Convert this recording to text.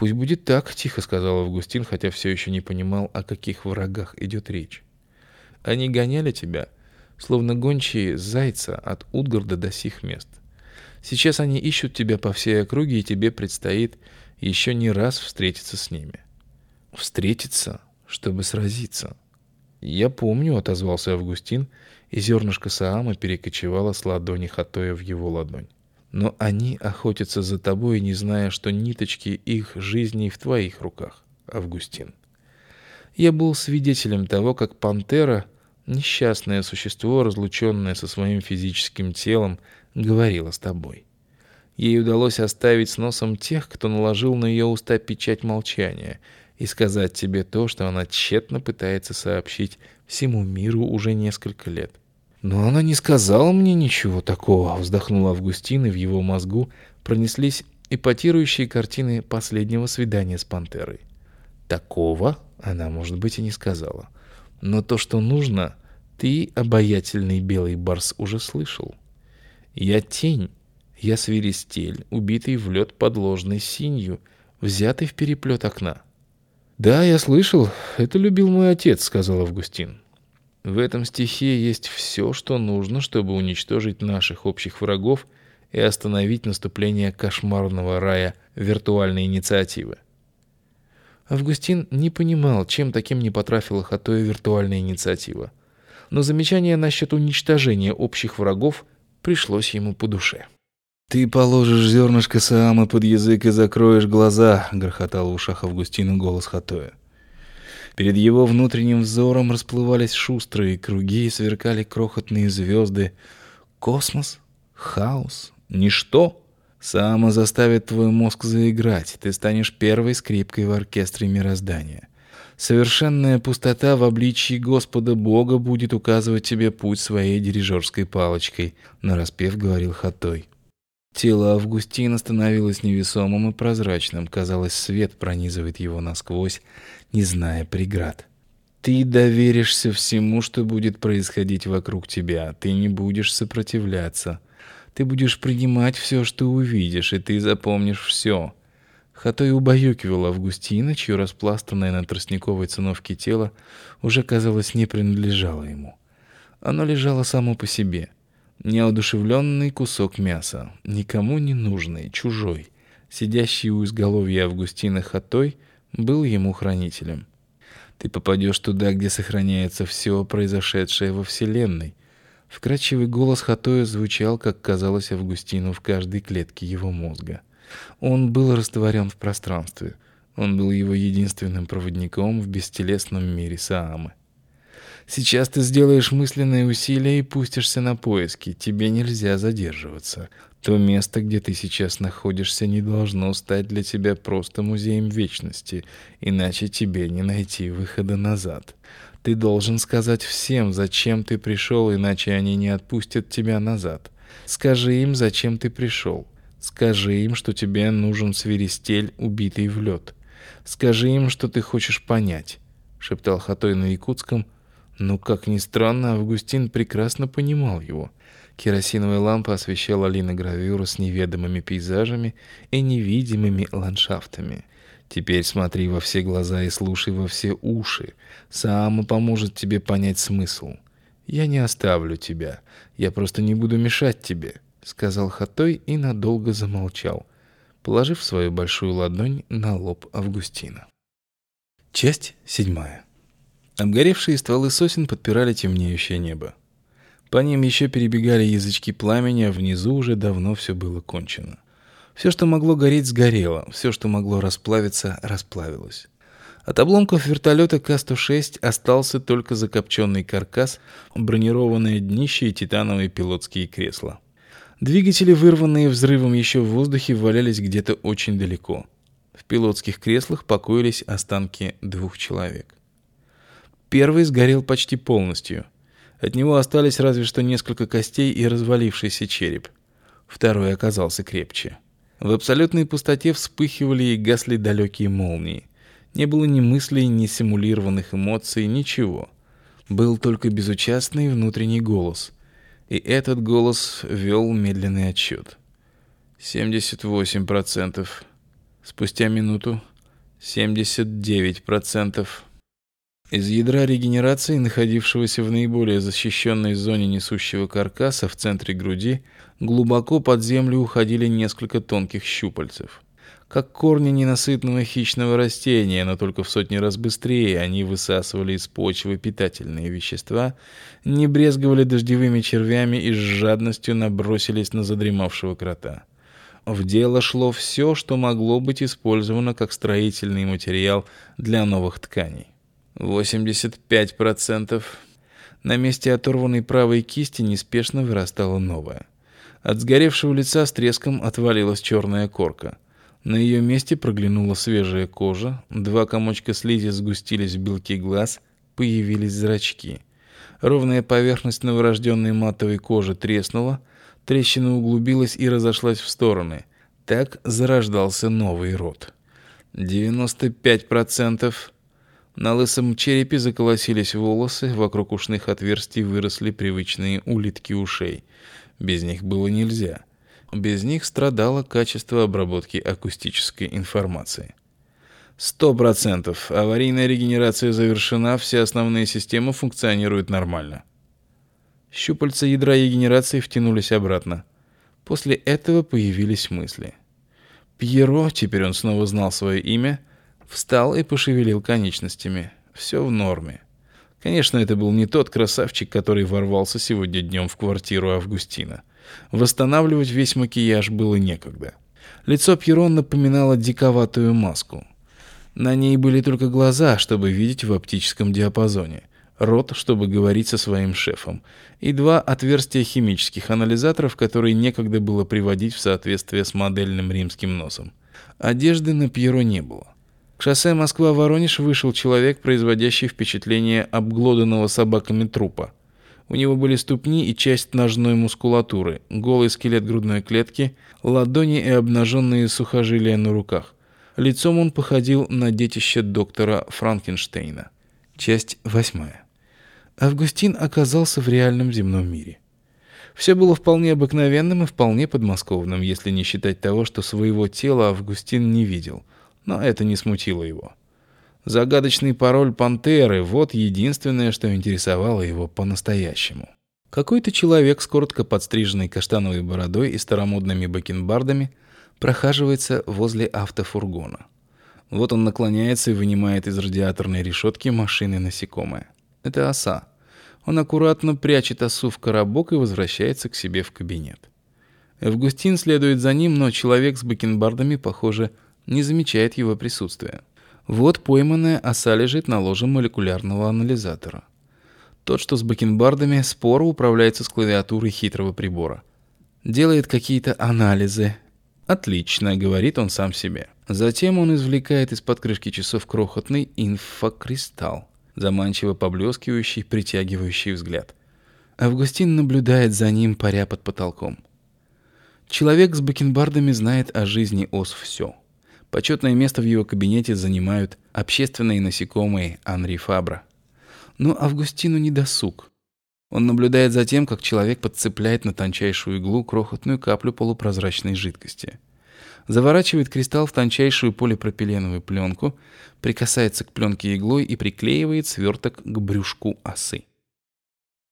«Пусть будет так», — тихо сказал Августин, хотя все еще не понимал, о каких врагах идет речь. «Они гоняли тебя, словно гончие зайца от Утгарда до сих мест. Сейчас они ищут тебя по всей округе, и тебе предстоит еще не раз встретиться с ними». «Встретиться, чтобы сразиться». «Я помню», — отозвался Августин, и зернышко Саама перекочевало с ладони Хатоя в его ладонь. Но они охотятся за тобой, не зная, что ниточки их жизни в твоих руках, Августин. Я был свидетелем того, как пантера, несчастное существо, разлученное со своим физическим телом, говорила с тобой. Ей удалось оставить с носом тех, кто наложил на ее уста печать молчания, и сказать тебе то, что она тщетно пытается сообщить всему миру уже несколько лет. «Но она не сказала мне ничего такого», — вздохнул Августин, и в его мозгу пронеслись эпатирующие картины последнего свидания с пантерой. «Такого она, может быть, и не сказала. Но то, что нужно, ты, обаятельный белый барс, уже слышал. Я тень, я свиристель, убитый в лед подложной синью, взятый в переплет окна». «Да, я слышал, это любил мой отец», — сказал Августин. В этом стихе есть все, что нужно, чтобы уничтожить наших общих врагов и остановить наступление кошмарного рая виртуальной инициативы. Августин не понимал, чем таким не потрафила Хатоя виртуальная инициатива. Но замечание насчет уничтожения общих врагов пришлось ему по душе. «Ты положишь зернышко Саамы под язык и закроешь глаза», — грохотал в ушах Августина голос Хатоя. Перед его внутренним взором расплывались шустрые круги и сверкали крохотные звезды. Космос? Хаос? Ничто? Само заставит твой мозг заиграть. Ты станешь первой скрипкой в оркестре мироздания. Совершенная пустота в обличии Господа Бога будет указывать тебе путь своей дирижерской палочкой, нараспев говорил Хатой. Тело Августина становилось невесомым и прозрачным, казалось, свет пронизывает его насквозь, не зная преград. Ты доверишься всему, что будет происходить вокруг тебя. Ты не будешь сопротивляться. Ты будешь принимать все, что увидишь, и ты запомнишь все. Хатой убаюкивал Августина, чье распластанное на тростниковой циновке тело уже, казалось, не принадлежало ему. Оно лежало само по себе. Неодушевленный кусок мяса, никому не нужный, чужой. Сидящий у изголовья Августина Хатой — был ему хранителем. Ты попадешь туда, где сохраняется все произошедшее во Вселенной. Вкрадчивый голос Хатоя звучал, как казалось Августину, в каждой клетке его мозга. Он был растворен в пространстве. Он был его единственным проводником в бестелесном мире Саамы. Сейчас ты сделаешь мысленные усилия и пустишься на поиски. Тебе нельзя задерживаться. То место, где ты сейчас находишься, не должно стать для тебя просто музеем вечности, иначе тебе не найти выхода назад. Ты должен сказать всем, зачем ты пришел, иначе они не отпустят тебя назад. Скажи им, зачем ты пришел. Скажи им, что тебе нужен свиристель, убитый в лед. Скажи им, что ты хочешь понять, шептал Хатой на якутском. Но как ни странно, Августин прекрасно понимал его. Керосиновая лампа освещала линогравюру с неведомыми пейзажами и невидимыми ландшафтами. Теперь смотри во все глаза и слушай во все уши. Саама поможет тебе понять смысл. Я не оставлю тебя. Я просто не буду мешать тебе, сказал Хатой и надолго замолчал, положив свою большую ладонь на лоб Августина. Часть седьмая. Обгоревшие стволы сосен подпирали темнеющее небо. По ним еще перебегали язычки пламени, а внизу уже давно все было кончено. Все, что могло гореть, сгорело, все, что могло расплавиться, расплавилось. От обломков вертолета К-106 остался только закопченный каркас, бронированное днище и титановые пилотские кресла. Двигатели, вырванные взрывом еще в воздухе, валялись где-то очень далеко. В пилотских креслах покоились останки двух человек. Первый сгорел почти полностью – от него остались разве что несколько костей и развалившийся череп. Второй оказался крепче. В абсолютной пустоте вспыхивали и гасли далекие молнии. Не было ни мыслей, ни симулированных эмоций, ничего. Был только безучастный внутренний голос. И этот голос вел медленный отсчет. 78%, Спустя минуту 79%. Из ядра регенерации, находившегося в наиболее защищенной зоне несущего каркаса в центре груди, глубоко под землю уходили несколько тонких щупальцев. Как корни ненасытного хищного растения, но только в сотни раз быстрее они высасывали из почвы питательные вещества, не брезговали дождевыми червями и с жадностью набросились на задремавшего крота. В дело шло все, что могло быть использовано как строительный материал для новых тканей. 85%. На месте оторванной правой кисти неспешно вырастала новая. От сгоревшего лица с треском отвалилась черная корка. На ее месте проглянула свежая кожа, два комочка слизи сгустились в белки глаз, появились зрачки. Ровная поверхность новорожденной матовой кожи треснула, трещина углубилась и разошлась в стороны. Так зарождался новый род. 95%. На лысом черепе заколосились волосы, вокруг ушных отверстий выросли привычные улитки ушей. Без них было нельзя. Без них страдало качество обработки акустической информации. Сто процентов. Аварийная регенерация завершена, все основные системы функционируют нормально. Щупальца ядра регенерации втянулись обратно. После этого появились мысли. Пьеро, теперь он снова знал свое имя, Встал и пошевелил конечностями. Все в норме. Конечно, это был не тот красавчик, который ворвался сегодня днем в квартиру Августина. Восстанавливать весь макияж было некогда. Лицо Пьерон напоминало диковатую маску. На ней были только глаза, чтобы видеть в оптическом диапазоне, рот, чтобы говорить со своим шефом, и два отверстия химических анализаторов, которые некогда было приводить в соответствие с модельным римским носом. Одежды на Пьеро не было. К шоссе Москва-Воронеж вышел человек, производящий впечатление обглоданного собаками трупа. У него были ступни и часть ножной мускулатуры, голый скелет грудной клетки, ладони и обнаженные сухожилия на руках. Лицом он походил на детище доктора Франкенштейна. Часть восьмая. Августин оказался в реальном земном мире. Все было вполне обыкновенным и вполне подмосковным, если не считать того, что своего тела Августин не видел – но это не смутило его. Загадочный пароль пантеры вот единственное, что интересовало его по-настоящему. Какой-то человек с коротко подстриженной каштановой бородой и старомодными бакенбардами прохаживается возле автофургона. Вот он наклоняется и вынимает из радиаторной решетки машины насекомое. Это оса. Он аккуратно прячет осу в коробок и возвращается к себе в кабинет. Августин следует за ним, но человек с бакенбардами, похоже, не замечает его присутствия. Вот пойманная оса лежит на ложе молекулярного анализатора. Тот, что с бакенбардами, споро управляется с клавиатурой хитрого прибора. Делает какие-то анализы. Отлично, говорит он сам себе. Затем он извлекает из-под крышки часов крохотный инфокристалл, заманчиво поблескивающий, притягивающий взгляд. Августин наблюдает за ним, паря под потолком. Человек с бакенбардами знает о жизни ос все. Почетное место в его кабинете занимают общественные насекомые Анри Фабра. Но Августину не досуг. Он наблюдает за тем, как человек подцепляет на тончайшую иглу крохотную каплю полупрозрачной жидкости. Заворачивает кристалл в тончайшую полипропиленовую пленку, прикасается к пленке иглой и приклеивает сверток к брюшку осы.